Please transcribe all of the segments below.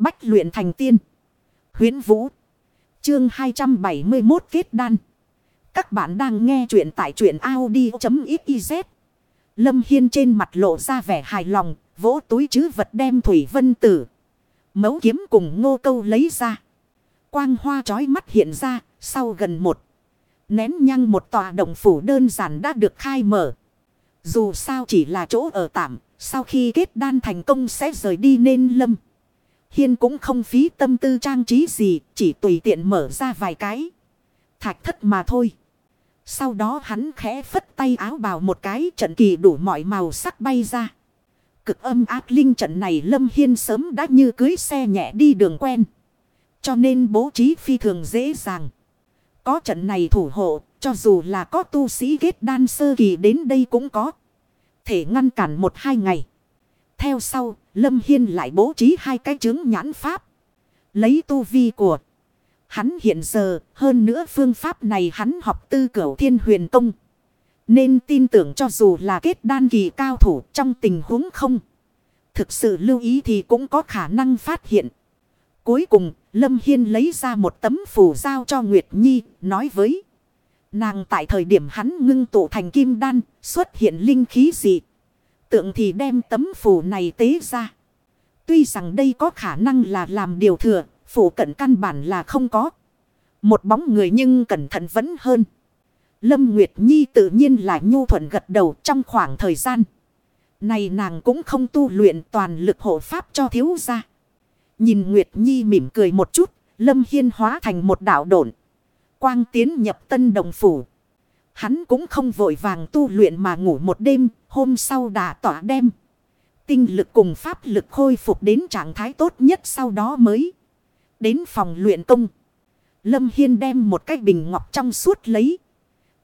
Bách luyện thành tiên. Huyến Vũ. Chương 271 kết đan. Các bạn đang nghe truyện tại truyện Audi.xyz. Lâm Hiên trên mặt lộ ra vẻ hài lòng, vỗ túi chứ vật đem Thủy Vân Tử. Mấu kiếm cùng ngô câu lấy ra. Quang hoa trói mắt hiện ra, sau gần một. Nén nhăng một tòa động phủ đơn giản đã được khai mở. Dù sao chỉ là chỗ ở tạm, sau khi kết đan thành công sẽ rời đi nên lâm. Hiên cũng không phí tâm tư trang trí gì, chỉ tùy tiện mở ra vài cái. Thạch thất mà thôi. Sau đó hắn khẽ phất tay áo bào một cái trận kỳ đủ mọi màu sắc bay ra. Cực âm ác linh trận này Lâm Hiên sớm đã như cưới xe nhẹ đi đường quen. Cho nên bố trí phi thường dễ dàng. Có trận này thủ hộ, cho dù là có tu sĩ kết đan sơ kỳ đến đây cũng có. Thể ngăn cản một hai ngày. Theo sau, Lâm Hiên lại bố trí hai cái chứng nhãn pháp. Lấy tu vi của hắn hiện giờ, hơn nữa phương pháp này hắn học tư cửu thiên huyền công. Nên tin tưởng cho dù là kết đan kỳ cao thủ trong tình huống không. Thực sự lưu ý thì cũng có khả năng phát hiện. Cuối cùng, Lâm Hiên lấy ra một tấm phù giao cho Nguyệt Nhi, nói với. Nàng tại thời điểm hắn ngưng tụ thành kim đan, xuất hiện linh khí gì. Tượng thì đem tấm phù này tế ra. Tuy rằng đây có khả năng là làm điều thừa, phủ cận căn bản là không có. Một bóng người nhưng cẩn thận vẫn hơn. Lâm Nguyệt Nhi tự nhiên là nhu thuận gật đầu trong khoảng thời gian. Này nàng cũng không tu luyện toàn lực hộ pháp cho thiếu gia. Nhìn Nguyệt Nhi mỉm cười một chút, Lâm Hiên hóa thành một đạo độn. Quang tiến nhập tân đồng phủ. Hắn cũng không vội vàng tu luyện mà ngủ một đêm, hôm sau đã tỏa đem. Tinh lực cùng pháp lực khôi phục đến trạng thái tốt nhất sau đó mới đến phòng luyện công. Lâm Hiên đem một cái bình ngọc trong suốt lấy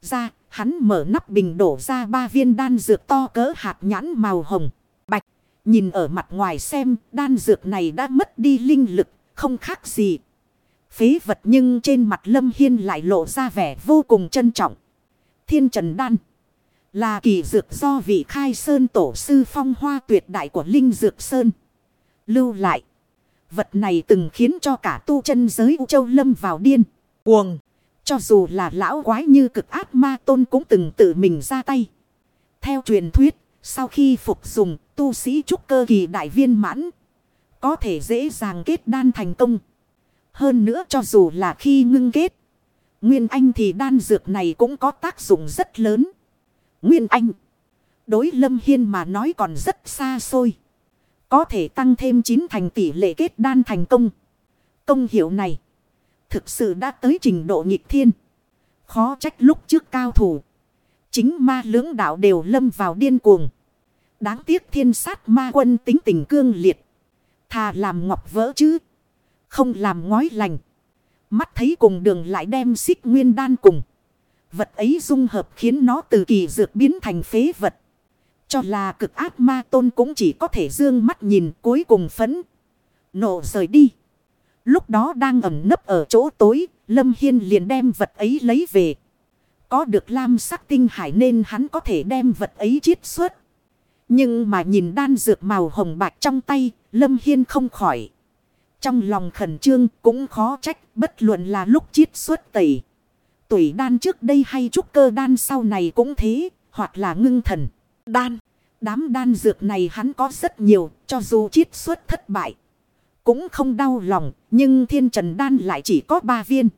ra, hắn mở nắp bình đổ ra ba viên đan dược to cỡ hạt nhãn màu hồng, bạch. Nhìn ở mặt ngoài xem, đan dược này đã mất đi linh lực, không khác gì. Phế vật nhưng trên mặt Lâm Hiên lại lộ ra vẻ vô cùng trân trọng. Thiên Trần Đan là kỳ dược do vị khai sơn tổ sư phong hoa tuyệt đại của Linh Dược Sơn. Lưu lại. Vật này từng khiến cho cả tu chân giới U Châu Lâm vào điên. Cuồng. Cho dù là lão quái như cực ác ma tôn cũng từng tự mình ra tay. Theo truyền thuyết, sau khi phục dùng, tu sĩ trúc cơ kỳ đại viên mãn. Có thể dễ dàng kết đan thành công. Hơn nữa cho dù là khi ngưng kết. Nguyên Anh thì đan dược này cũng có tác dụng rất lớn. Nguyên Anh. Đối Lâm Hiên mà nói còn rất xa xôi. Có thể tăng thêm 9 thành tỷ lệ kết đan thành công. Công hiệu này. Thực sự đã tới trình độ nghịch thiên. Khó trách lúc trước cao thủ. Chính ma lưỡng đạo đều lâm vào điên cuồng. Đáng tiếc thiên sát ma quân tính tình cương liệt. Thà làm ngọc vỡ chứ. Không làm ngói lành. Mắt thấy cùng đường lại đem xích nguyên đan cùng. Vật ấy dung hợp khiến nó từ kỳ dược biến thành phế vật. Cho là cực ác ma tôn cũng chỉ có thể dương mắt nhìn cuối cùng phấn. Nộ rời đi. Lúc đó đang ẩm nấp ở chỗ tối, Lâm Hiên liền đem vật ấy lấy về. Có được lam sắc tinh hải nên hắn có thể đem vật ấy chiết xuất. Nhưng mà nhìn đan dược màu hồng bạc trong tay, Lâm Hiên không khỏi. Trong lòng khẩn trương cũng khó trách bất luận là lúc chiết xuất tẩy. Tuổi đan trước đây hay trúc cơ đan sau này cũng thế, hoặc là ngưng thần. Đan, đám đan dược này hắn có rất nhiều, cho dù chiết xuất thất bại. Cũng không đau lòng, nhưng thiên trần đan lại chỉ có ba viên.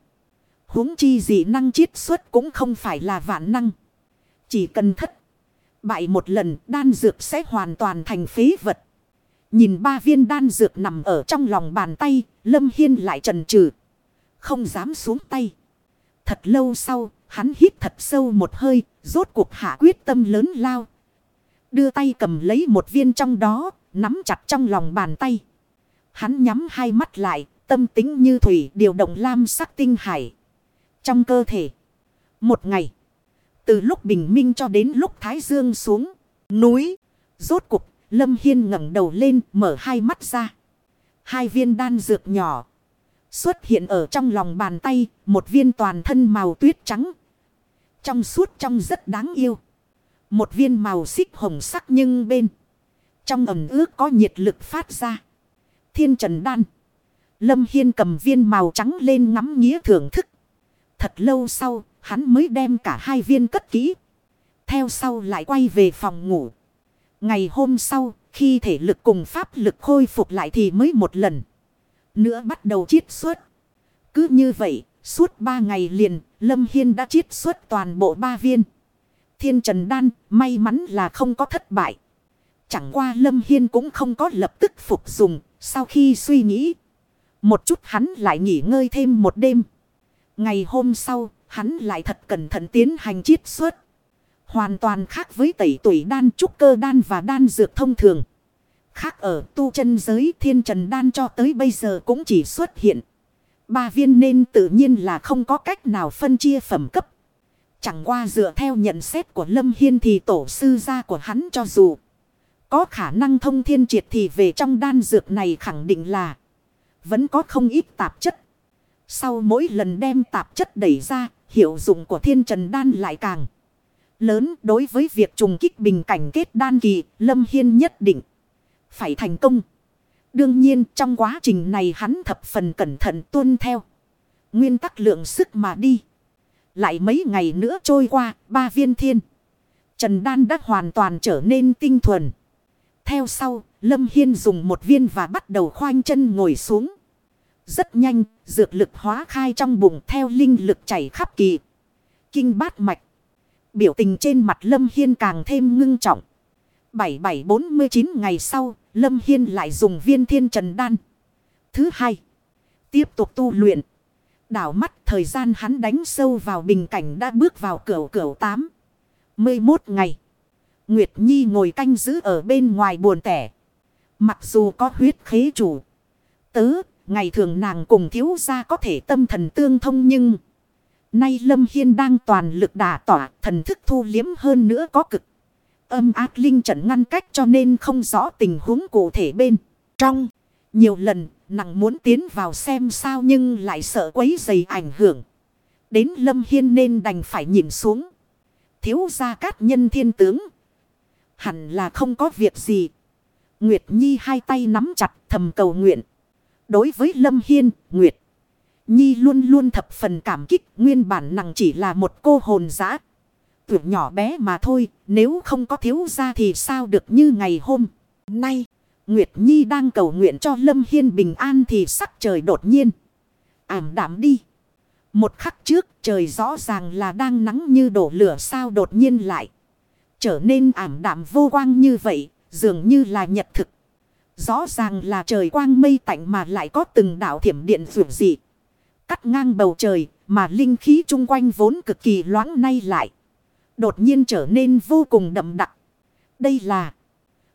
huống chi dị năng chiết xuất cũng không phải là vạn năng. Chỉ cần thất. Bại một lần đan dược sẽ hoàn toàn thành phế vật. Nhìn ba viên đan dược nằm ở trong lòng bàn tay, Lâm Hiên lại trần trừ. Không dám xuống tay. Thật lâu sau, hắn hít thật sâu một hơi, rốt cuộc hạ quyết tâm lớn lao. Đưa tay cầm lấy một viên trong đó, nắm chặt trong lòng bàn tay. Hắn nhắm hai mắt lại, tâm tính như thủy điều động lam sắc tinh hải. Trong cơ thể. Một ngày. Từ lúc bình minh cho đến lúc thái dương xuống. Núi. Rốt cuộc Lâm Hiên ngẩng đầu lên mở hai mắt ra. Hai viên đan dược nhỏ. Xuất hiện ở trong lòng bàn tay. Một viên toàn thân màu tuyết trắng. Trong suốt trong rất đáng yêu. Một viên màu xích hồng sắc nhưng bên. Trong ẩm ướt có nhiệt lực phát ra. Thiên trần đan. Lâm Hiên cầm viên màu trắng lên ngắm nghĩa thưởng thức. Thật lâu sau, hắn mới đem cả hai viên cất kỹ. Theo sau lại quay về phòng ngủ. Ngày hôm sau, khi thể lực cùng pháp lực khôi phục lại thì mới một lần. Nữa bắt đầu chiết xuất. Cứ như vậy, suốt ba ngày liền, Lâm Hiên đã chiết xuất toàn bộ ba viên. Thiên Trần Đan, may mắn là không có thất bại. Chẳng qua Lâm Hiên cũng không có lập tức phục dùng, sau khi suy nghĩ. Một chút hắn lại nghỉ ngơi thêm một đêm. Ngày hôm sau, hắn lại thật cẩn thận tiến hành chiết xuất. Hoàn toàn khác với tẩy tuổi đan trúc cơ đan và đan dược thông thường. Khác ở tu chân giới thiên trần đan cho tới bây giờ cũng chỉ xuất hiện. Ba viên nên tự nhiên là không có cách nào phân chia phẩm cấp. Chẳng qua dựa theo nhận xét của Lâm Hiên thì tổ sư gia của hắn cho dù có khả năng thông thiên triệt thì về trong đan dược này khẳng định là vẫn có không ít tạp chất. Sau mỗi lần đem tạp chất đẩy ra, hiệu dụng của thiên trần đan lại càng lớn đối với việc trùng kích bình cảnh kết đan kỳ, Lâm Hiên nhất định phải thành công. Đương nhiên trong quá trình này hắn thập phần cẩn thận tuân theo. Nguyên tắc lượng sức mà đi. Lại mấy ngày nữa trôi qua, ba viên thiên. Trần đan đã hoàn toàn trở nên tinh thuần. Theo sau, Lâm Hiên dùng một viên và bắt đầu khoanh chân ngồi xuống. Rất nhanh, dược lực hóa khai trong bụng theo linh lực chảy khắp kỳ. Kinh bát mạch. Biểu tình trên mặt Lâm Hiên càng thêm ngưng trọng. 7749 ngày sau, Lâm Hiên lại dùng viên thiên trần đan. Thứ hai, tiếp tục tu luyện. Đảo mắt thời gian hắn đánh sâu vào bình cảnh đã bước vào cửa cửa 8. 11 ngày. Nguyệt Nhi ngồi canh giữ ở bên ngoài buồn tẻ. Mặc dù có huyết khế chủ. Tớ, ngày thường nàng cùng thiếu gia có thể tâm thần tương thông nhưng... Nay Lâm Hiên đang toàn lực đả tỏa thần thức thu liếm hơn nữa có cực. Âm ác linh trận ngăn cách cho nên không rõ tình huống cụ thể bên. Trong, nhiều lần, nàng muốn tiến vào xem sao nhưng lại sợ quấy dày ảnh hưởng. Đến Lâm Hiên nên đành phải nhìn xuống. Thiếu gia cát nhân thiên tướng. Hẳn là không có việc gì. Nguyệt Nhi hai tay nắm chặt thầm cầu nguyện. Đối với Lâm Hiên, Nguyệt. Nhi luôn luôn thập phần cảm kích, nguyên bản nàng chỉ là một cô hồn dã. Tuổi nhỏ bé mà thôi, nếu không có thiếu gia thì sao được như ngày hôm nay. Nguyệt Nhi đang cầu nguyện cho Lâm Hiên bình an thì sắc trời đột nhiên. Ảm đạm đi. Một khắc trước trời rõ ràng là đang nắng như đổ lửa sao đột nhiên lại. Trở nên ảm đạm vô quang như vậy, dường như là nhật thực. Rõ ràng là trời quang mây tạnh mà lại có từng đảo thiểm điện rượu dị. Cắt ngang bầu trời mà linh khí chung quanh vốn cực kỳ loãng nay lại. Đột nhiên trở nên vô cùng đậm đặc. Đây là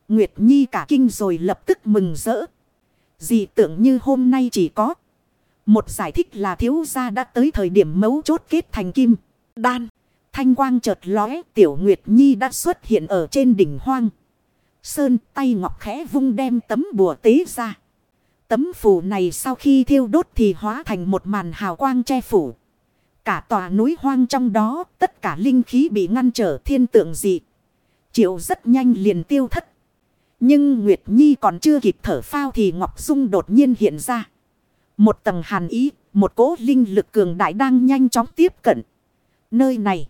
Nguyệt Nhi cả kinh rồi lập tức mừng rỡ. Dị tưởng như hôm nay chỉ có. Một giải thích là thiếu gia đã tới thời điểm mấu chốt kết thành kim. Đan. Thanh quang chợt lóe, tiểu Nguyệt Nhi đã xuất hiện ở trên đỉnh hoang. Sơn tay ngọc khẽ vung đem tấm bùa tế ra. Tấm phủ này sau khi thiêu đốt thì hóa thành một màn hào quang che phủ. Cả tòa núi hoang trong đó tất cả linh khí bị ngăn trở thiên tượng dị. Triệu rất nhanh liền tiêu thất. Nhưng Nguyệt Nhi còn chưa kịp thở phao thì Ngọc Dung đột nhiên hiện ra. Một tầng hàn ý, một cỗ linh lực cường đại đang nhanh chóng tiếp cận. Nơi này.